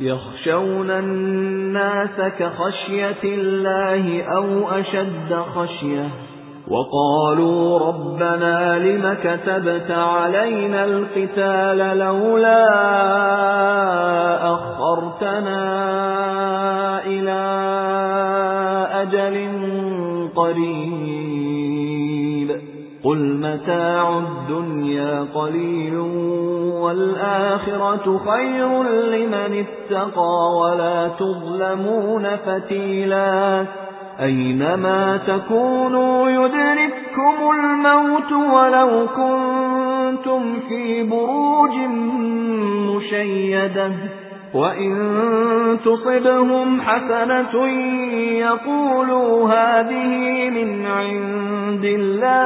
يَخْشَوْنَ النَّاسَ كَخَشْيَةِ اللَّهِ أَوْ أَشَدَّ خَشْيَةً. وَقَالُوا رَبَّنَا لِمَ كَتَبْتَ عَلَيْنَا الْقِتَالَ لَوْلَا أَخَّرْتَنَا إِلَى أَجَلٍ قَرِيبٍ. قُلْ مَتَاعُ الدُّنْيَا قَلِيلٌ وَالْآخِرَةُ خَيْرٌ لِّمَنِ اتَّقَى وَلَا تُظْلَمُونَ فَتِيلًا أَيْنَمَا تَكُونُوا يُدْرِككُّمُ الْمَوْتُ وَلَوْ كُنتُمْ فِي بُرُوجٍ مُّشَيَّدَةٍ وَإِن تُصِبْهُمْ حَسَنَةٌ يَقُولُوا هَٰذِهِ مِنْ عِندِ اللَّهِ